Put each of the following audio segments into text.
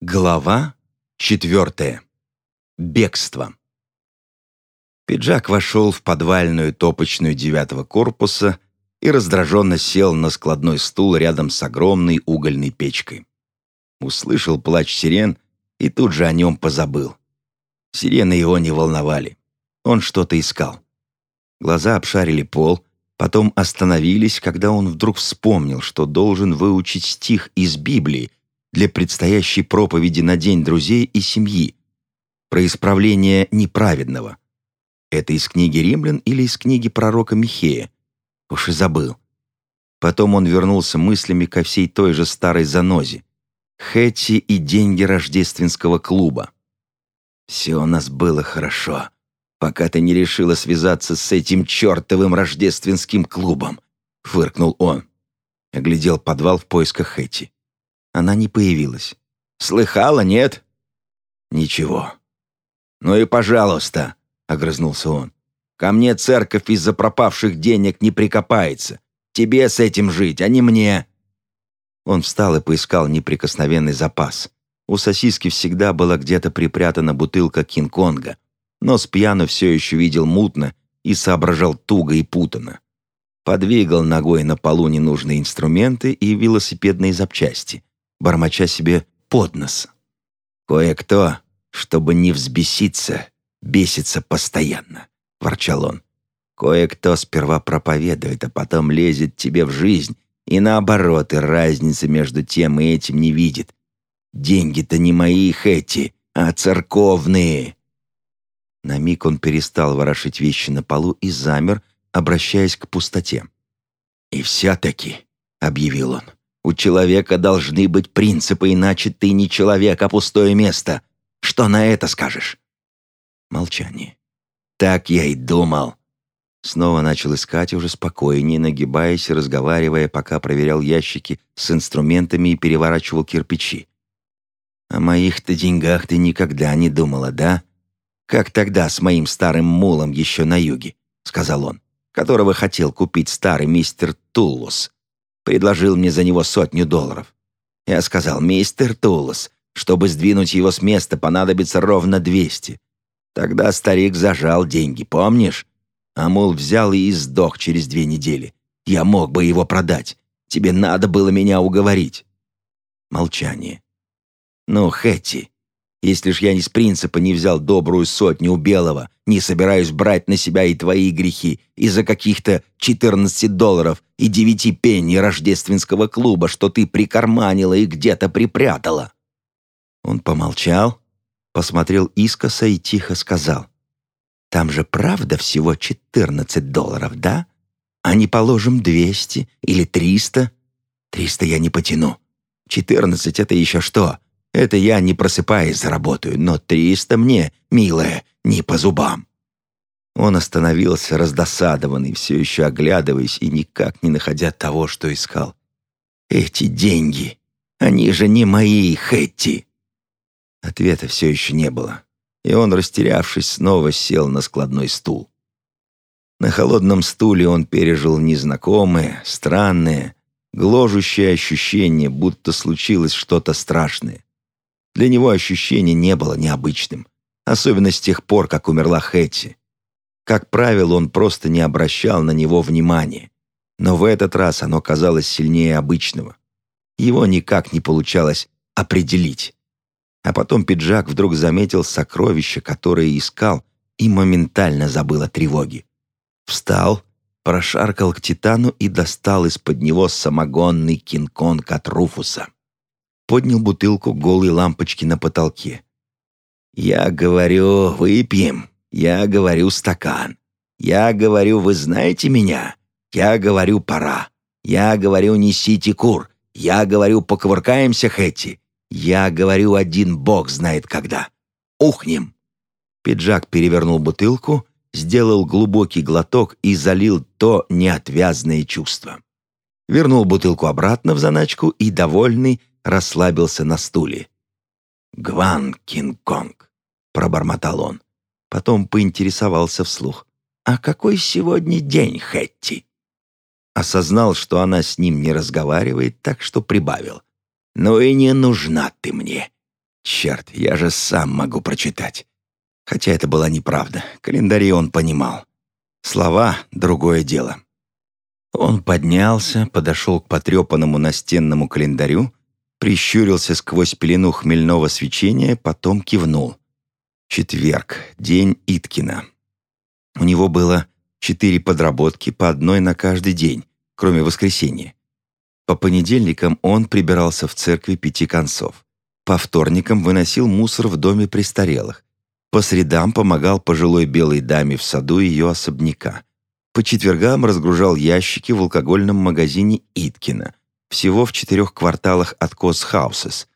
Глава четвертая. Бегство. Пиджак вошел в подвальную топочную девятого корпуса и раздраженно сел на складной стул рядом с огромной угольной печкой. Услышал плач сирен и тут же о нем позабыл. Сирены его не волновали. Он что-то искал. Глаза обшарили пол, потом остановились, когда он вдруг вспомнил, что должен выучить стих из Библии, для предстоящей проповеди на День друзей и семьи, про исправление неправедного. Это из книги «Римлян» или из книги пророка Михея? Уж и забыл. Потом он вернулся мыслями ко всей той же старой занозе. Хэти и деньги рождественского клуба. «Все у нас было хорошо, пока ты не решила связаться с этим чертовым рождественским клубом», — фыркнул он. Оглядел подвал в поисках Хэти. Она не появилась. «Слыхала, нет?» «Ничего». «Ну и пожалуйста», — огрызнулся он. «Ко мне церковь из-за пропавших денег не прикопается. Тебе с этим жить, а не мне». Он встал и поискал неприкосновенный запас. У сосиски всегда была где-то припрятана бутылка Кинг-Конга, но с пьяну все еще видел мутно и соображал туго и путано. Подвигал ногой на полу ненужные инструменты и велосипедные запчасти бормоча себе под нос. «Кое-кто, чтобы не взбеситься, бесится постоянно», — ворчал он. «Кое-кто сперва проповедует, а потом лезет тебе в жизнь, и наоборот, и разницы между тем и этим не видит. Деньги-то не мои эти, а церковные». На миг он перестал ворошить вещи на полу и замер, обращаясь к пустоте. «И все-таки», — объявил он, у человека должны быть принципы, иначе ты не человек, а пустое место. Что на это скажешь?» Молчание. «Так я и думал». Снова начал искать уже спокойнее, нагибаясь и разговаривая, пока проверял ящики с инструментами и переворачивал кирпичи. «О моих-то деньгах ты никогда не думала, да? Как тогда с моим старым мулом еще на юге?» — сказал он, которого хотел купить старый мистер Туллус предложил мне за него сотню долларов. Я сказал, мистер Тулос, чтобы сдвинуть его с места, понадобится ровно 200. Тогда старик зажал деньги, помнишь? Амул взял и сдох через две недели. Я мог бы его продать. Тебе надо было меня уговорить. Молчание. Ну, Хэти, если ж я из принципа не взял добрую сотню у Белого, не собираюсь брать на себя и твои грехи из-за каких-то 14 долларов и 9 пенни рождественского клуба, что ты прикарманила и где-то припрятала». Он помолчал, посмотрел искоса и тихо сказал. «Там же правда всего 14 долларов, да? А не положим 200 или 300? 300 я не потяну. 14 — это еще что? Это я, не просыпаясь, заработаю, но триста мне, милая, не по зубам». Он остановился, раздосадованный, все еще оглядываясь и никак не находя того, что искал. «Эти деньги, они же не мои, Хэтти!» Ответа все еще не было, и он, растерявшись, снова сел на складной стул. На холодном стуле он пережил незнакомое, странное, гложущее ощущение, будто случилось что-то страшное. Для него ощущение не было необычным, особенно с тех пор, как умерла Хэтти. Как правило, он просто не обращал на него внимания. Но в этот раз оно казалось сильнее обычного. Его никак не получалось определить. А потом пиджак вдруг заметил сокровище, которое искал, и моментально забыл о тревоге. Встал, прошаркал к Титану и достал из-под него самогонный кинг-конг от Руфуса поднял бутылку голой лампочки на потолке. «Я говорю, выпьем. Я говорю, стакан. Я говорю, вы знаете меня. Я говорю, пора. Я говорю, несите кур. Я говорю, покувыркаемся, Хэти. Я говорю, один бог знает когда. Ухнем». Пиджак перевернул бутылку, сделал глубокий глоток и залил то неотвязное чувство. Вернул бутылку обратно в заначку и, довольный, расслабился на стуле. «Гван Кинг-Конг», — пробормотал он. Потом поинтересовался вслух. «А какой сегодня день, Хэтти?» Осознал, что она с ним не разговаривает, так что прибавил. «Ну и не нужна ты мне. Черт, я же сам могу прочитать. Хотя это была неправда. Календари он понимал. Слова — другое дело. Он поднялся, подошел к потрепанному настенному календарю, прищурился сквозь пелену хмельного свечения, потом кивнул. Четверг, день Иткина. У него было четыре подработки, по одной на каждый день, кроме воскресенья. По понедельникам он прибирался в церкви пяти концов. По вторникам выносил мусор в доме престарелых. По средам помогал пожилой белой даме в саду ее особняка. По четвергам разгружал ящики в алкогольном магазине Иткина, всего в четырех кварталах от Косхаусес.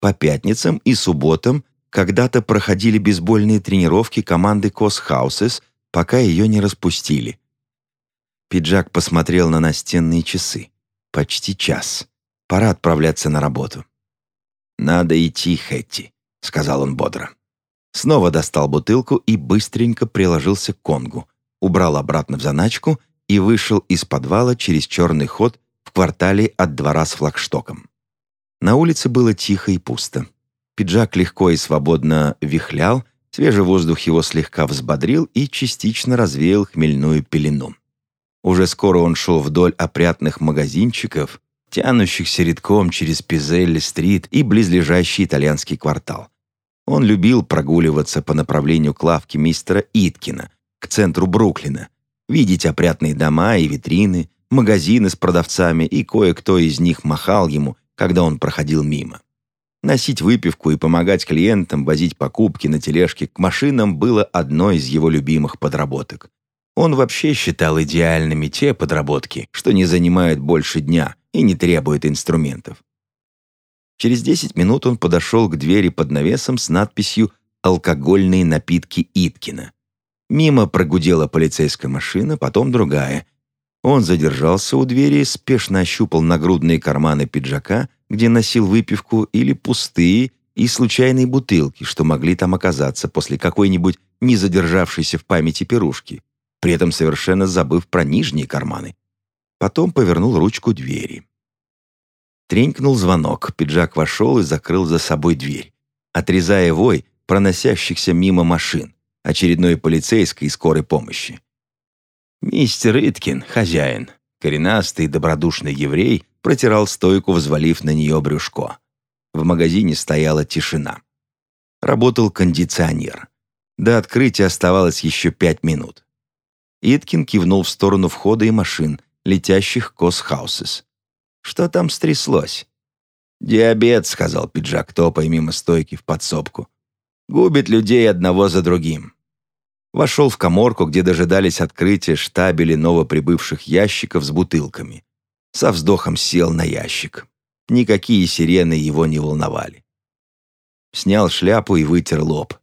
По пятницам и субботам когда-то проходили бейсбольные тренировки команды Косхаусес, пока ее не распустили. Пиджак посмотрел на настенные часы. Почти час. Пора отправляться на работу. «Надо идти, Хэтти», — сказал он бодро. Снова достал бутылку и быстренько приложился к конгу, убрал обратно в заначку и вышел из подвала через черный ход в квартале от двора с флагштоком. На улице было тихо и пусто. Пиджак легко и свободно вихлял, свежий воздух его слегка взбодрил и частично развеял хмельную пелену. Уже скоро он шел вдоль опрятных магазинчиков, тянущихся редком через Пизелли-стрит и близлежащий итальянский квартал. Он любил прогуливаться по направлению к лавке мистера Иткина, к центру Бруклина, видеть опрятные дома и витрины, магазины с продавцами, и кое-кто из них махал ему, когда он проходил мимо. Носить выпивку и помогать клиентам возить покупки на тележке к машинам было одной из его любимых подработок. Он вообще считал идеальными те подработки, что не занимают больше дня, и не требует инструментов. Через 10 минут он подошел к двери под навесом с надписью «Алкогольные напитки Иткина». Мимо прогудела полицейская машина, потом другая. Он задержался у двери, спешно ощупал нагрудные карманы пиджака, где носил выпивку, или пустые и случайные бутылки, что могли там оказаться после какой-нибудь не задержавшейся в памяти пирушки, при этом совершенно забыв про нижние карманы. Потом повернул ручку двери. Тренькнул звонок, пиджак вошел и закрыл за собой дверь, отрезая вой проносящихся мимо машин, очередной полицейской и скорой помощи. Мистер Иткин, хозяин, коренастый добродушный еврей, протирал стойку, взвалив на нее брюшко. В магазине стояла тишина. Работал кондиционер. До открытия оставалось еще пять минут. Иткин кивнул в сторону входа и машин, летящих Косхаусес. «Что там стряслось?» «Диабет», — сказал пиджак, топая мимо стойки в подсобку. «Губит людей одного за другим». Вошел в коморку, где дожидались открытия штабели новоприбывших ящиков с бутылками. Со вздохом сел на ящик. Никакие сирены его не волновали. Снял шляпу и вытер лоб.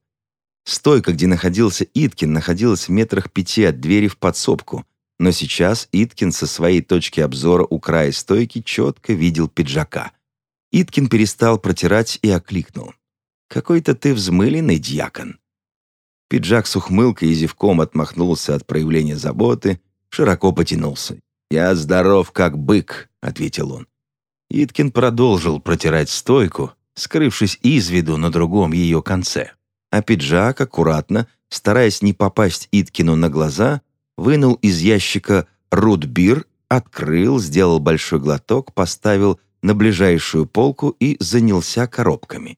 Стойка, где находился Иткин, находилась в метрах пяти от двери в подсобку — но сейчас Иткин со своей точки обзора у края стойки четко видел пиджака. Иткин перестал протирать и окликнул. «Какой-то ты взмыленный дьякон». Пиджак с ухмылкой и зевком отмахнулся от проявления заботы, широко потянулся. «Я здоров, как бык», — ответил он. Иткин продолжил протирать стойку, скрывшись из виду на другом ее конце. А пиджак аккуратно, стараясь не попасть Иткину на глаза, вынул из ящика рудбир, открыл, сделал большой глоток, поставил на ближайшую полку и занялся коробками.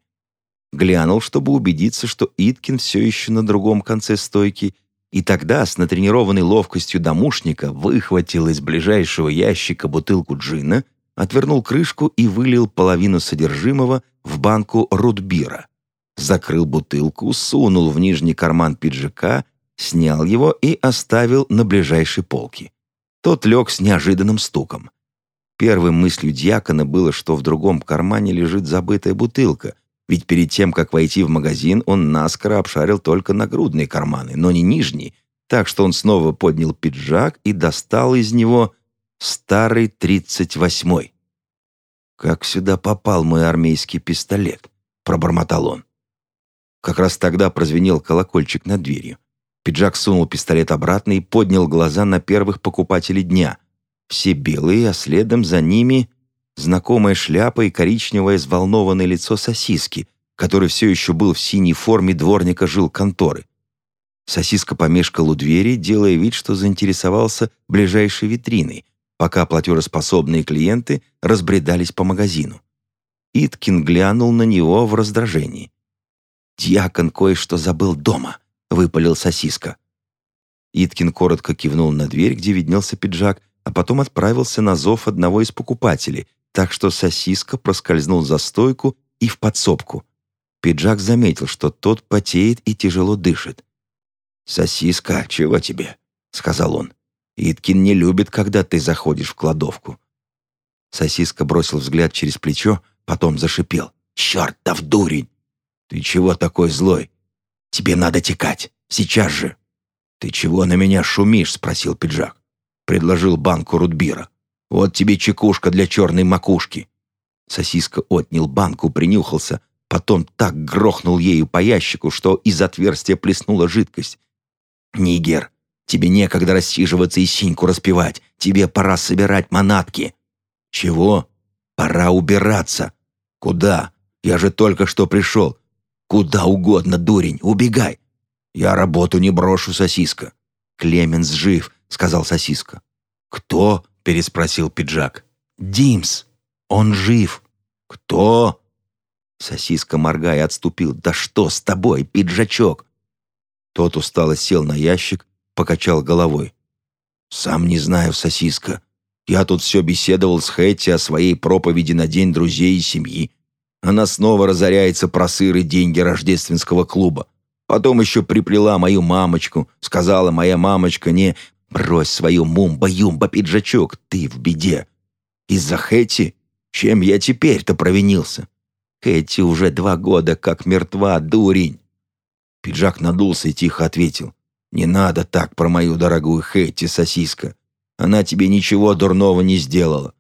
Глянул, чтобы убедиться, что Иткин все еще на другом конце стойки, и тогда с натренированной ловкостью домушника выхватил из ближайшего ящика бутылку джина, отвернул крышку и вылил половину содержимого в банку рудбира. Закрыл бутылку, сунул в нижний карман пиджака снял его и оставил на ближайшей полке. Тот лег с неожиданным стуком. Первой мыслью дьякона было, что в другом кармане лежит забытая бутылка, ведь перед тем, как войти в магазин, он наскоро обшарил только нагрудные карманы, но не нижние, так что он снова поднял пиджак и достал из него старый тридцать восьмой. «Как сюда попал мой армейский пистолет?» — пробормотал он. Как раз тогда прозвенел колокольчик над дверью. Пиджак сунул пистолет обратно и поднял глаза на первых покупателей дня. Все белые, а следом за ними знакомая шляпа и коричневое взволнованное лицо сосиски, который все еще был в синей форме дворника жил конторы. Сосиска помешкал у двери, делая вид, что заинтересовался ближайшей витриной, пока платежеспособные клиенты разбредались по магазину. Иткин глянул на него в раздражении. «Дьякон кое-что забыл дома», — выпалил сосиска. Иткин коротко кивнул на дверь, где виднелся пиджак, а потом отправился на зов одного из покупателей, так что сосиска проскользнул за стойку и в подсобку. Пиджак заметил, что тот потеет и тяжело дышит. «Сосиска, чего тебе?» — сказал он. «Иткин не любит, когда ты заходишь в кладовку». Сосиска бросил взгляд через плечо, потом зашипел. «Чертов дурень! Ты чего такой злой? Тебе надо текать. Сейчас же!» «Ты чего на меня шумишь?» — спросил пиджак. Предложил банку рудбира. «Вот тебе чекушка для черной макушки». Сосиска отнял банку, принюхался, потом так грохнул ею по ящику, что из отверстия плеснула жидкость. «Нигер, тебе некогда рассиживаться и синьку распевать. Тебе пора собирать манатки». «Чего? Пора убираться». «Куда? Я же только что пришел». «Куда угодно, дурень, убегай». «Я работу не брошу, сосиска». «Клеменс жив», — сказал сосиска. «Кто?» — переспросил пиджак. «Димс. Он жив». «Кто?» Сосиска, моргая, отступил. «Да что с тобой, пиджачок?» Тот устало сел на ящик, покачал головой. «Сам не знаю, сосиска. Я тут все беседовал с Хэтти о своей проповеди на День друзей и семьи. Она снова разоряется про сыры деньги рождественского клуба. Потом еще приплела мою мамочку. Сказала моя мамочка не «Брось свою мумба-юмба, пиджачок, ты в беде». Из-за Хэтти? Чем я теперь-то провинился? Хэтти уже два года как мертва, дурень. Пиджак надулся и тихо ответил. «Не надо так про мою дорогую Хэтти, сосиска. Она тебе ничего дурного не сделала.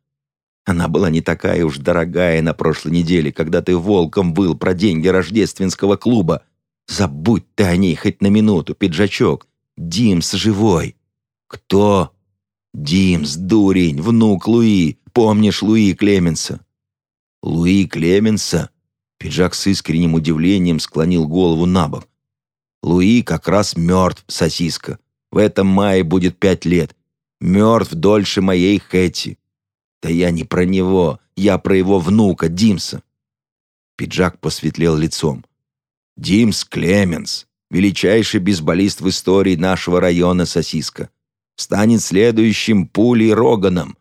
Она была не такая уж дорогая на прошлой неделе, когда ты волком был про деньги рождественского клуба. Забудь ты о ней хоть на минуту, пиджачок. Димс живой». «Кто?» «Димс, дурень, внук Луи. Помнишь Луи Клеменса?» «Луи Клеменса?» Пиджак с искренним удивлением склонил голову на бок. Луи как раз мертв, сосиска. В этом мае будет пять лет. Мертв дольше моей Хэти. Да я не про него, я про его внука, Димса. Пиджак посветлел лицом. Димс Клеменс, величайший бейсболист в истории нашего района сосиска. Станет следующим пулей Роганом.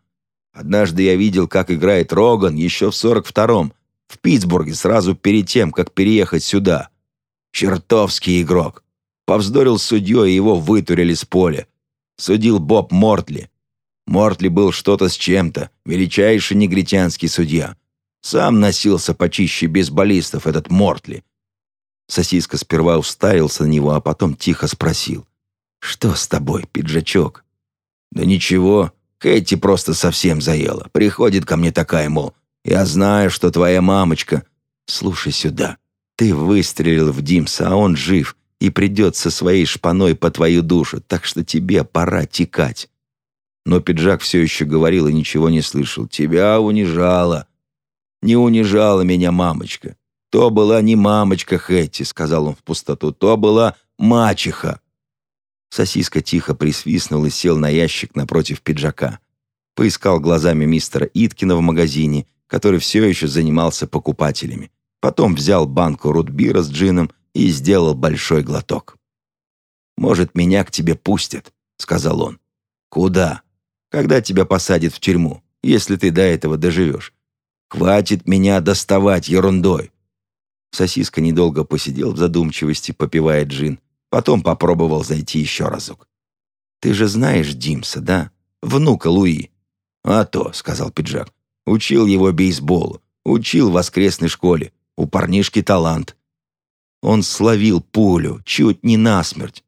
Однажды я видел, как играет Роган еще в 42-м, в Питтсбурге, сразу перед тем, как переехать сюда. Чертовский игрок. Повздорил с судьей, и его вытурили с поля. Судил Боб Мортли. Мортли был что-то с чем-то, величайший негритянский судья. Сам носился почище бейсболистов этот Мортли. Сосиска сперва уставился на него, а потом тихо спросил. «Что с тобой, пиджачок?» «Да ничего, Кэти просто совсем заела. Приходит ко мне такая, мол, я знаю, что твоя мамочка...» «Слушай сюда, ты выстрелил в Димса, а он жив и придет со своей шпаной по твою душу, так что тебе пора текать». Но пиджак все еще говорил и ничего не слышал. «Тебя унижала». «Не унижала меня мамочка. То была не мамочка Хэтти», — сказал он в пустоту, «то была мачеха». Сосиска тихо присвистнул и сел на ящик напротив пиджака. Поискал глазами мистера Иткина в магазине, который все еще занимался покупателями. Потом взял банку рутбира с джином и сделал большой глоток. «Может, меня к тебе пустят», — сказал он. «Куда? Когда тебя посадят в тюрьму, если ты до этого доживешь? Хватит меня доставать ерундой». Сосиска недолго посидел в задумчивости, попивая джин. Потом попробовал зайти еще разок. «Ты же знаешь Димса, да? Внука Луи». «А то», — сказал пиджак. «Учил его бейсболу. Учил в воскресной школе. У парнишки талант. Он словил пулю, чуть не насмерть.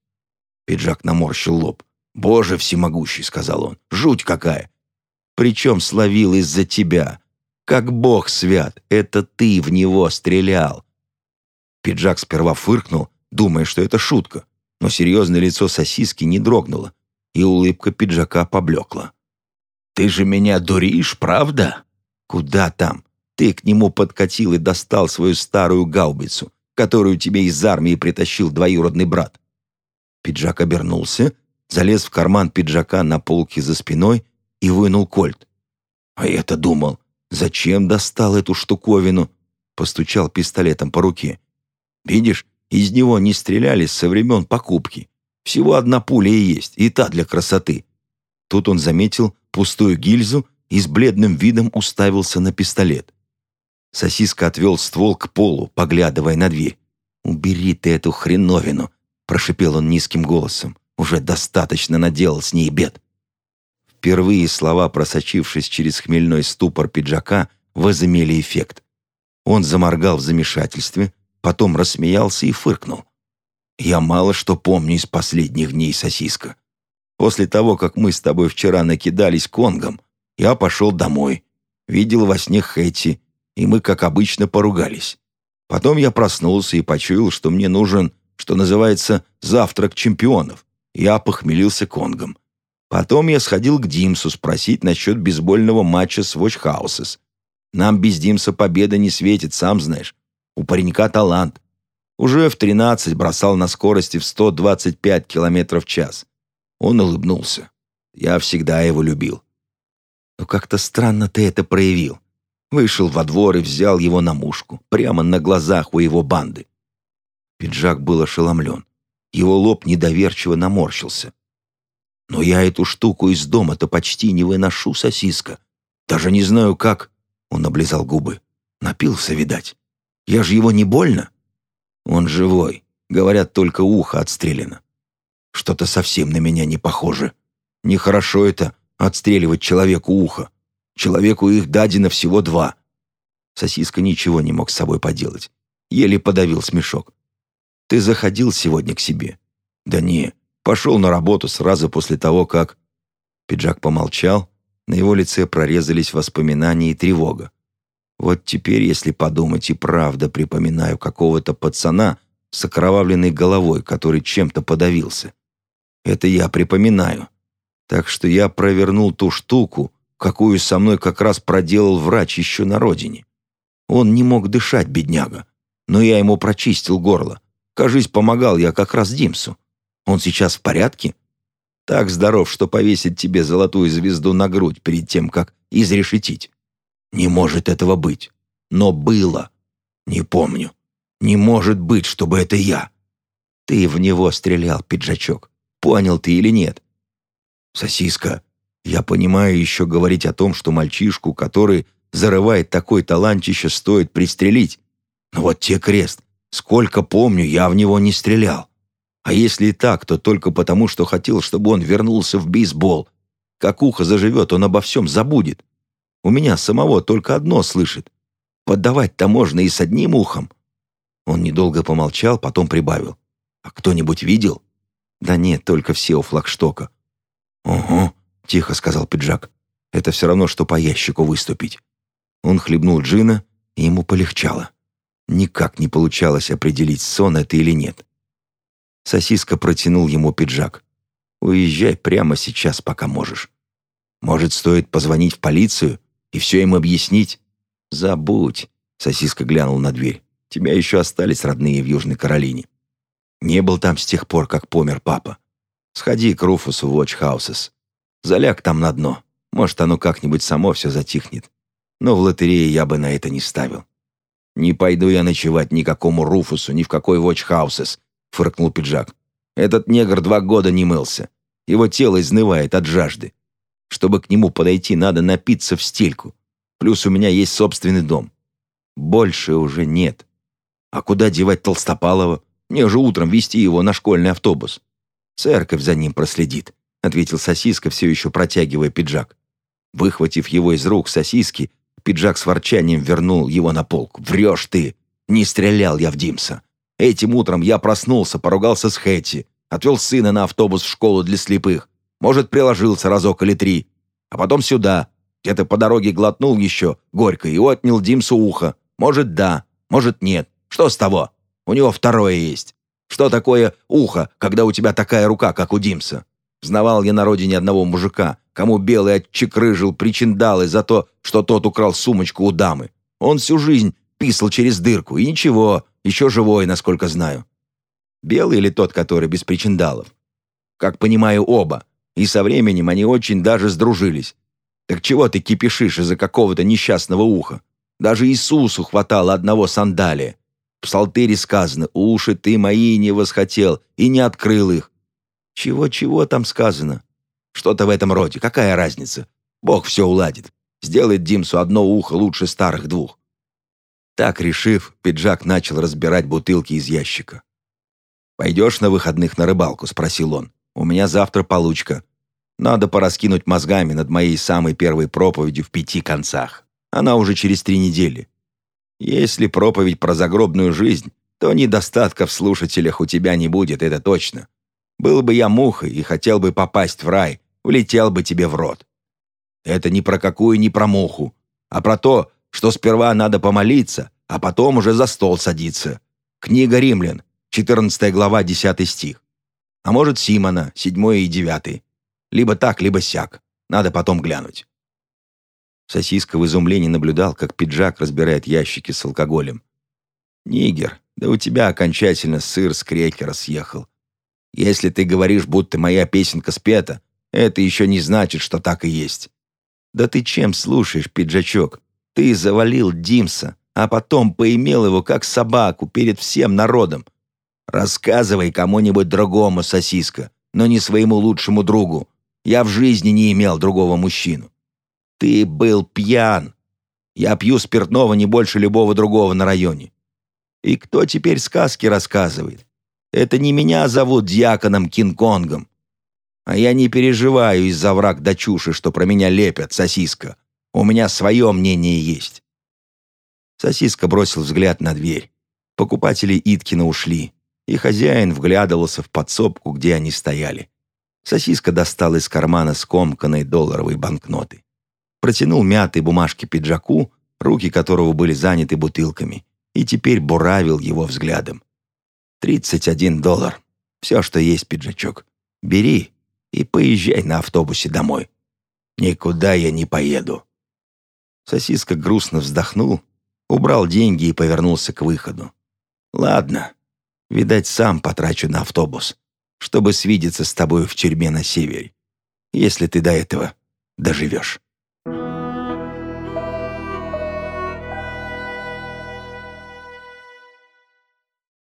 Пиджак наморщил лоб. «Боже всемогущий», — сказал он, — «жуть какая! Причем словил из-за тебя. Как бог свят, это ты в него стрелял». Пиджак сперва фыркнул, думая, что это шутка, но серьезное лицо сосиски не дрогнуло, и улыбка пиджака поблекла. «Ты же меня дуришь, правда?» «Куда там? Ты к нему подкатил и достал свою старую гаубицу, которую тебе из армии притащил двоюродный брат. Пиджак обернулся, залез в карман пиджака на полке за спиной и вынул кольт. А я-то думал, зачем достал эту штуковину? Постучал пистолетом по руке. Видишь, из него не стреляли со времен покупки. Всего одна пуля и есть, и та для красоты. Тут он заметил пустую гильзу и с бледным видом уставился на пистолет. Сосиска отвел ствол к полу, поглядывая на дверь. «Убери ты эту хреновину!» – прошипел он низким голосом. «Уже достаточно наделал с ней бед!» Впервые слова, просочившись через хмельной ступор пиджака, возымели эффект. Он заморгал в замешательстве, потом рассмеялся и фыркнул. «Я мало что помню из последних дней, сосиска. После того, как мы с тобой вчера накидались конгом, я пошел домой, видел во сне Хэти и мы, как обычно, поругались. Потом я проснулся и почуял, что мне нужен, что называется, завтрак чемпионов. Я похмелился конгом. Потом я сходил к Димсу спросить насчет бейсбольного матча с Watch Houses. Нам без Димса победа не светит, сам знаешь. У паренька талант. Уже в 13 бросал на скорости в 125 км в час. Он улыбнулся. Я всегда его любил. Но как-то странно ты это проявил. Вышел во двор и взял его на мушку, прямо на глазах у его банды. Пиджак был ошеломлен. Его лоб недоверчиво наморщился. «Но я эту штуку из дома-то почти не выношу, сосиска. Даже не знаю, как...» Он облизал губы. «Напился, видать. Я же его не больно?» «Он живой. Говорят, только ухо отстрелено. Что-то совсем на меня не похоже. Нехорошо это — отстреливать человеку ухо. Человеку их дадено всего два. Сосиска ничего не мог с собой поделать. Еле подавил смешок. «Ты заходил сегодня к себе?» «Да не, пошел на работу сразу после того, как...» Пиджак помолчал, на его лице прорезались воспоминания и тревога. Вот теперь, если подумать, и правда припоминаю какого-то пацана с окровавленной головой, который чем-то подавился. Это я припоминаю. Так что я провернул ту штуку, какую со мной как раз проделал врач еще на родине. Он не мог дышать, бедняга, но я ему прочистил горло. Кажись, помогал я как раз Димсу. Он сейчас в порядке? Так здоров, что повесит тебе золотую звезду на грудь перед тем, как изрешетить. Не может этого быть. Но было. Не помню. Не может быть, чтобы это я. Ты в него стрелял, пиджачок. Понял ты или нет? Сосиска, я понимаю еще говорить о том, что мальчишку, который зарывает такой талантище, стоит пристрелить. Но вот те крест. Сколько помню, я в него не стрелял. А если и так, то только потому, что хотел, чтобы он вернулся в бейсбол. Как ухо заживет, он обо всем забудет. У меня самого только одно слышит. Поддавать-то можно и с одним ухом. Он недолго помолчал, потом прибавил. «А кто-нибудь видел?» «Да нет, только все у флагштока». «Ого, — тихо сказал пиджак. «Это все равно, что по ящику выступить». Он хлебнул джина, и ему полегчало. Никак не получалось определить, сон это или нет. Сосиска протянул ему пиджак. «Уезжай прямо сейчас, пока можешь. Может, стоит позвонить в полицию и все им объяснить?» «Забудь», — Сосиска глянул на дверь. «Тебя еще остались родные в Южной Каролине. Не был там с тех пор, как помер папа. Сходи к Руфусу в Watch Houses. Заляг там на дно. Может, оно как-нибудь само все затихнет. Но в лотерее я бы на это не ставил. «Не пойду я ночевать ни какому Руфусу, ни в какой Watch Houses», — фыркнул пиджак. «Этот негр два года не мылся. Его тело изнывает от жажды. Чтобы к нему подойти, надо напиться в стельку. Плюс у меня есть собственный дом. Больше уже нет. А куда девать Толстопалова? Мне же утром вести его на школьный автобус. Церковь за ним проследит. — ответил сосиска, все еще протягивая пиджак. Выхватив его из рук сосиски, пиджак с ворчанием вернул его на полк. «Врешь ты! Не стрелял я в Димса. Этим утром я проснулся, поругался с Хэтти, отвел сына на автобус в школу для слепых. Может, приложился разок или три. А потом сюда. Где-то по дороге глотнул еще горько и отнял Димсу ухо. Может, да, может, нет. Что с того? У него второе есть. Что такое ухо, когда у тебя такая рука, как у Димса? Знавал я на родине одного мужика, кому белый отчекрыжил причиндалы за то, что тот украл сумочку у дамы. Он всю жизнь писал через дырку, и ничего, еще живой, насколько знаю. Белый или тот, который без причиндалов? Как понимаю, оба. И со временем они очень даже сдружились. Так чего ты кипишишь из-за какого-то несчастного уха? Даже Иисусу хватало одного сандалия. В псалтыре сказано «Уши ты мои не восхотел и не открыл их». Чего-чего там сказано? Что-то в этом роде. Какая разница? Бог все уладит. Сделает Димсу одно ухо лучше старых двух. Так решив, пиджак начал разбирать бутылки из ящика. «Пойдешь на выходных на рыбалку?» — спросил он. «У меня завтра получка. Надо пораскинуть мозгами над моей самой первой проповедью в пяти концах. Она уже через три недели. Если проповедь про загробную жизнь, то недостатков в слушателях у тебя не будет, это точно. Был бы я мухой и хотел бы попасть в рай, влетел бы тебе в рот. Это не про какую ни про муху, а про то, что сперва надо помолиться, а потом уже за стол садиться. Книга Римлян, 14 глава, 10 стих. А может, Симона, 7 и 9. Либо так, либо сяк. Надо потом глянуть. Сосиска в изумлении наблюдал, как пиджак разбирает ящики с алкоголем. «Нигер, да у тебя окончательно сыр с крекера съехал. Если ты говоришь, будто моя песенка спета, это еще не значит, что так и есть. Да ты чем слушаешь, пиджачок? Ты завалил Димса, а потом поимел его как собаку перед всем народом. Рассказывай кому-нибудь другому, сосиска, но не своему лучшему другу. Я в жизни не имел другого мужчину. Ты был пьян. Я пью спиртного не больше любого другого на районе. И кто теперь сказки рассказывает? Это не меня зовут дьяконом Кинг-Конгом. А я не переживаю из-за враг до чуши, что про меня лепят, сосиска. У меня свое мнение есть». Сосиска бросил взгляд на дверь. Покупатели Иткина ушли, и хозяин вглядывался в подсобку, где они стояли. Сосиска достал из кармана скомканной долларовой банкноты протянул мятые бумажки пиджаку, руки которого были заняты бутылками, и теперь буравил его взглядом. «Тридцать один доллар. Все, что есть, пиджачок. Бери и поезжай на автобусе домой. Никуда я не поеду». Сосиска грустно вздохнул, убрал деньги и повернулся к выходу. «Ладно, видать, сам потрачу на автобус, чтобы свидеться с тобой в тюрьме на севере, если ты до этого доживешь».